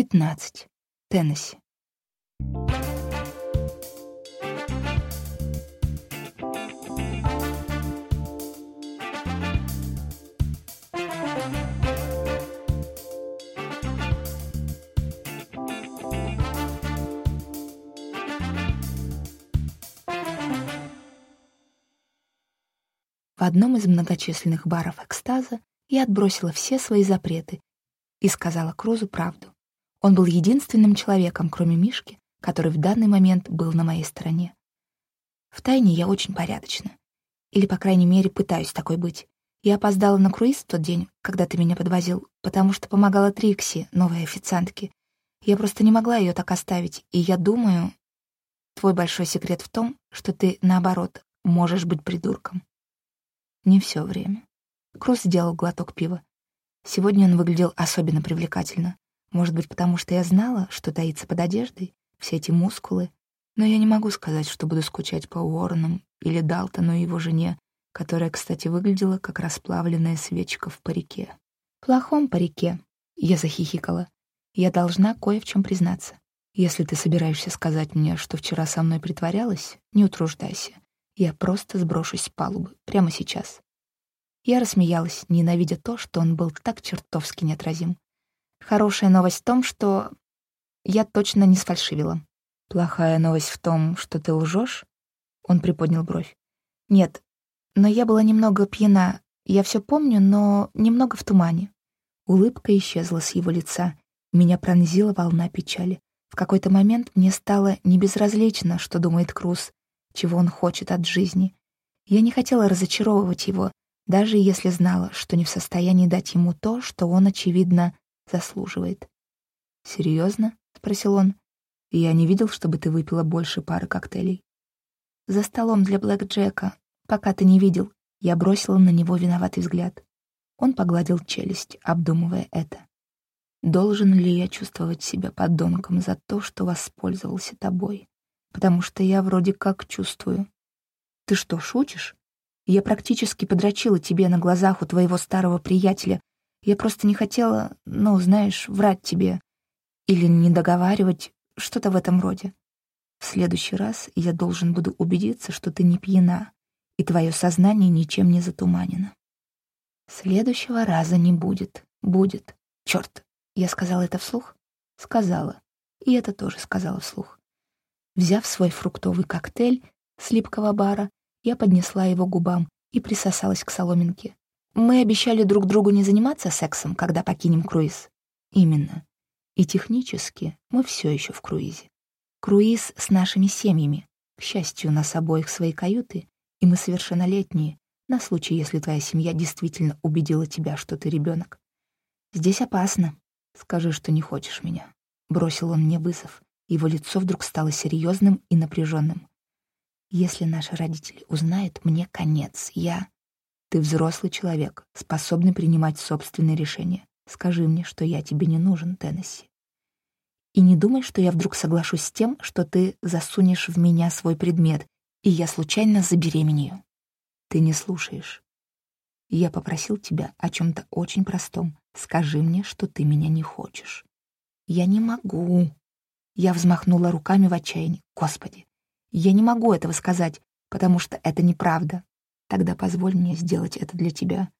15. Теннесси. В одном из многочисленных баров экстаза я отбросила все свои запреты и сказала Крузу правду. Он был единственным человеком, кроме Мишки, который в данный момент был на моей стороне. Втайне я очень порядочна. Или, по крайней мере, пытаюсь такой быть. Я опоздала на круиз в тот день, когда ты меня подвозил, потому что помогала Трикси, новой официантке. Я просто не могла ее так оставить, и я думаю... Твой большой секрет в том, что ты, наоборот, можешь быть придурком. Не все время. Кросс сделал глоток пива. Сегодня он выглядел особенно привлекательно. Может быть, потому что я знала, что таится под одеждой, все эти мускулы. Но я не могу сказать, что буду скучать по Уорренам или Далтону и его жене, которая, кстати, выглядела как расплавленная свечка в парике. «Плохом парике», — я захихикала. «Я должна кое в чем признаться. Если ты собираешься сказать мне, что вчера со мной притворялась, не утруждайся. Я просто сброшусь с палубы, прямо сейчас. Я рассмеялась, ненавидя то, что он был так чертовски неотразим. Хорошая новость в том, что я точно не сфальшивила. Плохая новость в том, что ты лжешь? Он приподнял бровь. Нет, но я была немного пьяна. Я все помню, но немного в тумане. Улыбка исчезла с его лица. Меня пронзила волна печали. В какой-то момент мне стало небезразлично, что думает Круз, чего он хочет от жизни. Я не хотела разочаровывать его, даже если знала, что не в состоянии дать ему то, что он, очевидно, заслуживает. «Серьезно?» — спросил он. «Я не видел, чтобы ты выпила больше пары коктейлей». «За столом для Блэк Джека, пока ты не видел». Я бросила на него виноватый взгляд. Он погладил челюсть, обдумывая это. «Должен ли я чувствовать себя подонком за то, что воспользовался тобой?» потому что я вроде как чувствую. Ты что, шутишь? Я практически подрочила тебе на глазах у твоего старого приятеля. Я просто не хотела, ну, знаешь, врать тебе. Или не договаривать, что-то в этом роде. В следующий раз я должен буду убедиться, что ты не пьяна, и твое сознание ничем не затуманено. Следующего раза не будет. Будет. Черт, я сказала это вслух? Сказала. И это тоже сказала вслух. Взяв свой фруктовый коктейль с липкого бара, я поднесла его губам и присосалась к соломинке. Мы обещали друг другу не заниматься сексом, когда покинем круиз. Именно. И технически мы все еще в круизе. Круиз с нашими семьями. К счастью, у нас обоих свои каюты, и мы совершеннолетние, на случай, если твоя семья действительно убедила тебя, что ты ребенок. Здесь опасно. Скажи, что не хочешь меня. Бросил он мне вызов. Его лицо вдруг стало серьезным и напряженным. «Если наши родители узнают, мне конец. Я...» «Ты взрослый человек, способный принимать собственные решения. Скажи мне, что я тебе не нужен, Теннесси. И не думай, что я вдруг соглашусь с тем, что ты засунешь в меня свой предмет, и я случайно забеременею. Ты не слушаешь. Я попросил тебя о чем-то очень простом. Скажи мне, что ты меня не хочешь. Я не могу. Я взмахнула руками в отчаянии. Господи, я не могу этого сказать, потому что это неправда. Тогда позволь мне сделать это для тебя.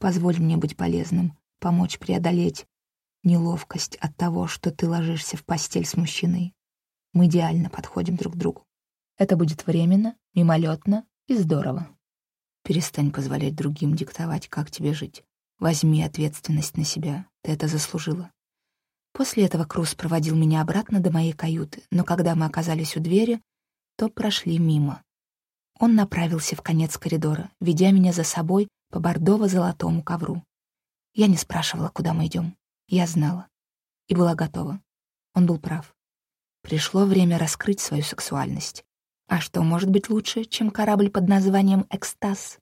Позволь мне быть полезным, помочь преодолеть неловкость от того, что ты ложишься в постель с мужчиной. Мы идеально подходим друг к другу. Это будет временно, мимолетно и здорово. Перестань позволять другим диктовать, как тебе жить. Возьми ответственность на себя. Ты это заслужила. После этого Круз проводил меня обратно до моей каюты, но когда мы оказались у двери, то прошли мимо. Он направился в конец коридора, ведя меня за собой по бордово-золотому ковру. Я не спрашивала, куда мы идем. Я знала. И была готова. Он был прав. Пришло время раскрыть свою сексуальность. А что может быть лучше, чем корабль под названием «Экстаз»?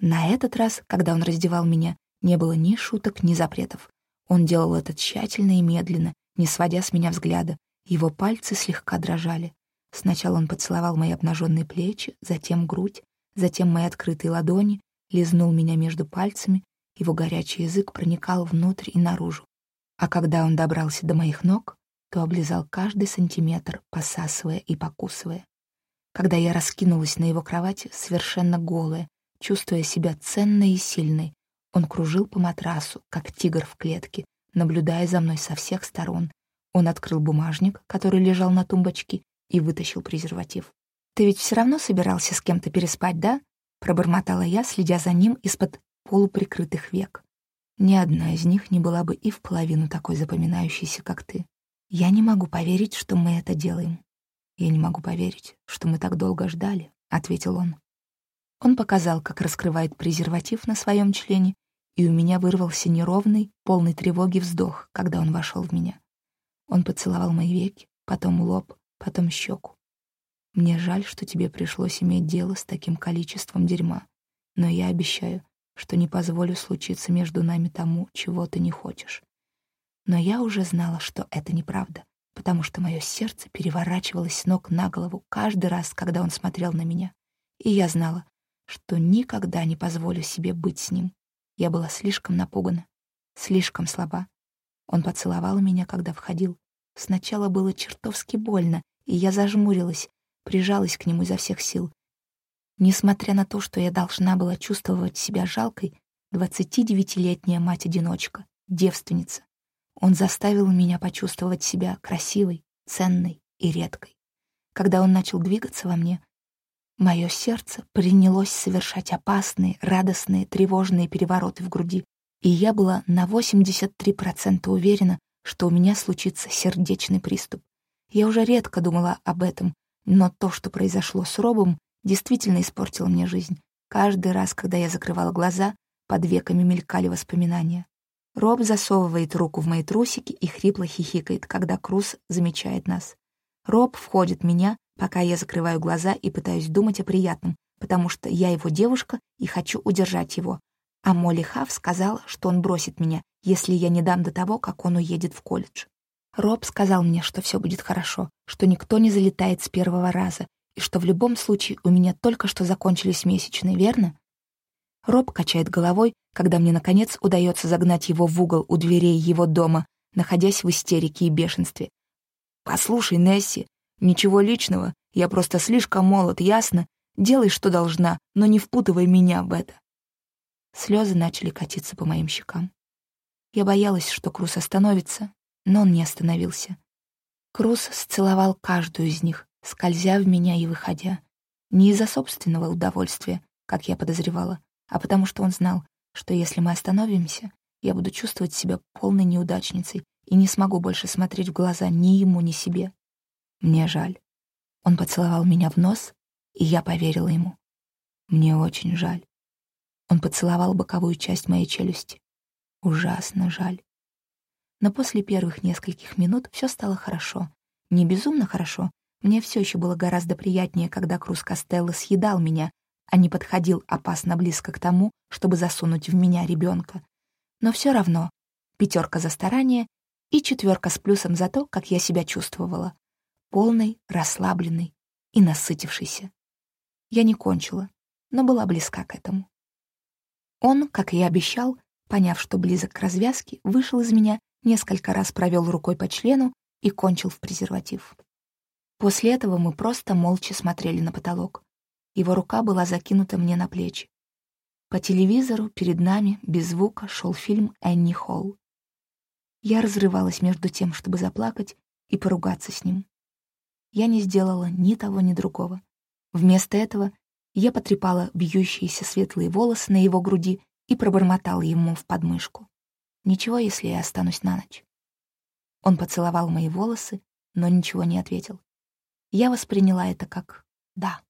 На этот раз, когда он раздевал меня, не было ни шуток, ни запретов. Он делал это тщательно и медленно, не сводя с меня взгляда. Его пальцы слегка дрожали. Сначала он поцеловал мои обнаженные плечи, затем грудь, затем мои открытые ладони, лизнул меня между пальцами, его горячий язык проникал внутрь и наружу. А когда он добрался до моих ног, то облизал каждый сантиметр, посасывая и покусывая. Когда я раскинулась на его кровати, совершенно голая, чувствуя себя ценной и сильной, он кружил по матрасу, как тигр в клетке, наблюдая за мной со всех сторон. Он открыл бумажник, который лежал на тумбочке, и вытащил презерватив. «Ты ведь все равно собирался с кем-то переспать, да?» — пробормотала я, следя за ним из-под полуприкрытых век. Ни одна из них не была бы и в половину такой запоминающейся, как ты. Я не могу поверить, что мы это делаем. Я не могу поверить, что мы так долго ждали, — ответил он. Он показал, как раскрывает презерватив на своем члене, и у меня вырвался неровный, полный тревоги вздох, когда он вошел в меня. Он поцеловал мои веки, потом лоб, потом щеку. Мне жаль, что тебе пришлось иметь дело с таким количеством дерьма, но я обещаю, что не позволю случиться между нами тому, чего ты не хочешь. Но я уже знала, что это неправда, потому что мое сердце переворачивалось с ног на голову каждый раз, когда он смотрел на меня. И я знала, что никогда не позволю себе быть с ним. Я была слишком напугана, слишком слаба. Он поцеловал меня, когда входил. Сначала было чертовски больно, и я зажмурилась, прижалась к нему изо всех сил. Несмотря на то, что я должна была чувствовать себя жалкой, 29-летняя мать-одиночка, девственница, он заставил меня почувствовать себя красивой, ценной и редкой. Когда он начал двигаться во мне, мое сердце принялось совершать опасные, радостные, тревожные перевороты в груди, и я была на 83% уверена, что у меня случится сердечный приступ. Я уже редко думала об этом, но то, что произошло с Робом, действительно испортило мне жизнь. Каждый раз, когда я закрывала глаза, под веками мелькали воспоминания. Роб засовывает руку в мои трусики и хрипло хихикает, когда Круз замечает нас. Роб входит в меня, пока я закрываю глаза и пытаюсь думать о приятном, потому что я его девушка и хочу удержать его. А Молли Хав сказал, что он бросит меня, если я не дам до того, как он уедет в колледж. Роб сказал мне, что все будет хорошо, что никто не залетает с первого раза, и что в любом случае у меня только что закончились месячные, верно? Роб качает головой, когда мне, наконец, удается загнать его в угол у дверей его дома, находясь в истерике и бешенстве. «Послушай, Несси, ничего личного, я просто слишком молод, ясно? Делай, что должна, но не впутывай меня в это». Слезы начали катиться по моим щекам. Я боялась, что Крус остановится, но он не остановился. Крус сцеловал каждую из них, скользя в меня и выходя. Не из-за собственного удовольствия, как я подозревала, а потому что он знал, что если мы остановимся, я буду чувствовать себя полной неудачницей и не смогу больше смотреть в глаза ни ему, ни себе. Мне жаль. Он поцеловал меня в нос, и я поверила ему. Мне очень жаль. Он поцеловал боковую часть моей челюсти. Ужасно жаль. Но после первых нескольких минут все стало хорошо. Не безумно хорошо. Мне все еще было гораздо приятнее, когда Круз Костелло съедал меня, а не подходил опасно близко к тому, чтобы засунуть в меня ребенка. Но все равно пятерка за старание и четверка с плюсом за то, как я себя чувствовала. Полной, расслабленной и насытившейся. Я не кончила, но была близка к этому. Он, как и обещал, поняв, что близок к развязке, вышел из меня несколько раз провел рукой по члену и кончил в презерватив. После этого мы просто молча смотрели на потолок. Его рука была закинута мне на плечи. По телевизору перед нами без звука шел фильм «Энни Холл». Я разрывалась между тем, чтобы заплакать и поругаться с ним. Я не сделала ни того, ни другого. Вместо этого я потрепала бьющиеся светлые волосы на его груди и пробормотала ему в подмышку. Ничего, если я останусь на ночь. Он поцеловал мои волосы, но ничего не ответил. Я восприняла это как «да».